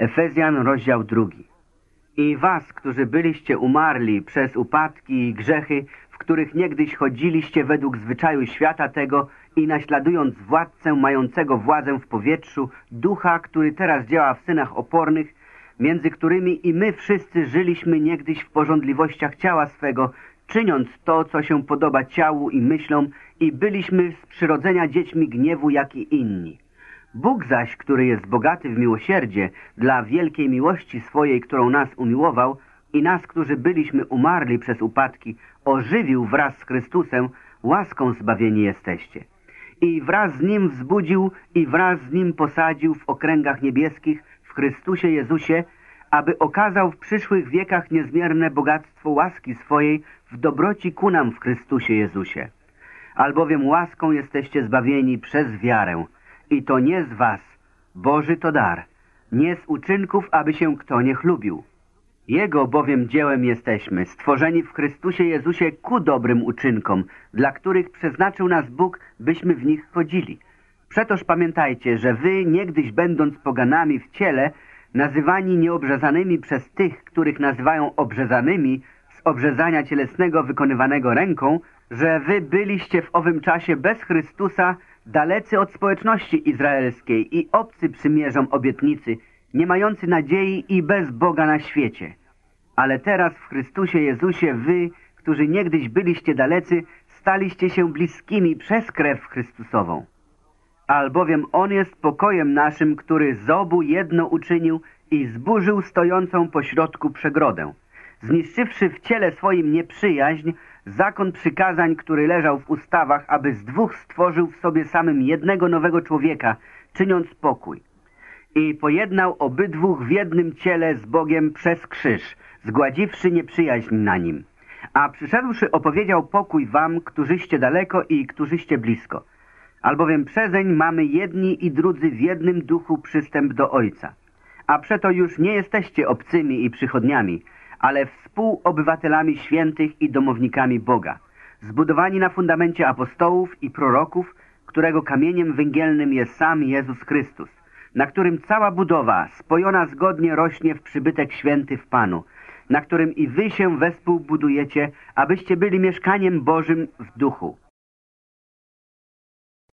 Efezjan, rozdział drugi. I was, którzy byliście umarli przez upadki i grzechy, w których niegdyś chodziliście według zwyczaju świata tego i naśladując władcę mającego władzę w powietrzu, ducha, który teraz działa w synach opornych, między którymi i my wszyscy żyliśmy niegdyś w porządliwościach ciała swego, czyniąc to, co się podoba ciału i myślom i byliśmy z przyrodzenia dziećmi gniewu, jak i inni. Bóg zaś, który jest bogaty w miłosierdzie, dla wielkiej miłości swojej, którą nas umiłował i nas, którzy byliśmy umarli przez upadki, ożywił wraz z Chrystusem, łaską zbawieni jesteście. I wraz z Nim wzbudził i wraz z Nim posadził w okręgach niebieskich w Chrystusie Jezusie, aby okazał w przyszłych wiekach niezmierne bogactwo łaski swojej w dobroci ku nam w Chrystusie Jezusie. Albowiem łaską jesteście zbawieni przez wiarę, i to nie z was, Boży to dar, nie z uczynków, aby się kto nie chlubił. Jego bowiem dziełem jesteśmy, stworzeni w Chrystusie Jezusie ku dobrym uczynkom, dla których przeznaczył nas Bóg, byśmy w nich chodzili. Przetoż pamiętajcie, że wy, niegdyś będąc poganami w ciele, nazywani nieobrzezanymi przez tych, których nazywają obrzezanymi, z obrzezania cielesnego wykonywanego ręką, że wy byliście w owym czasie bez Chrystusa, dalecy od społeczności izraelskiej i obcy przymierzom obietnicy, nie mający nadziei i bez Boga na świecie. Ale teraz w Chrystusie Jezusie wy, którzy niegdyś byliście dalecy, staliście się bliskimi przez krew Chrystusową. Albowiem On jest pokojem naszym, który z obu jedno uczynił i zburzył stojącą pośrodku przegrodę, zniszczywszy w ciele swoim nieprzyjaźń, zakon przykazań, który leżał w ustawach, aby z dwóch stworzył w sobie samym jednego nowego człowieka, czyniąc pokój. I pojednał obydwóch w jednym ciele z Bogiem przez krzyż, zgładziwszy nieprzyjaźń na nim. A przyszedłszy opowiedział pokój wam, którzyście daleko i którzyście blisko. Albowiem przezeń mamy jedni i drudzy w jednym duchu przystęp do Ojca. A przeto już nie jesteście obcymi i przychodniami, ale współobywatelami świętych i domownikami Boga, zbudowani na fundamencie apostołów i proroków, którego kamieniem węgielnym jest sam Jezus Chrystus, na którym cała budowa spojona zgodnie rośnie w przybytek święty w Panu, na którym i wy się wespół budujecie, abyście byli mieszkaniem Bożym w duchu.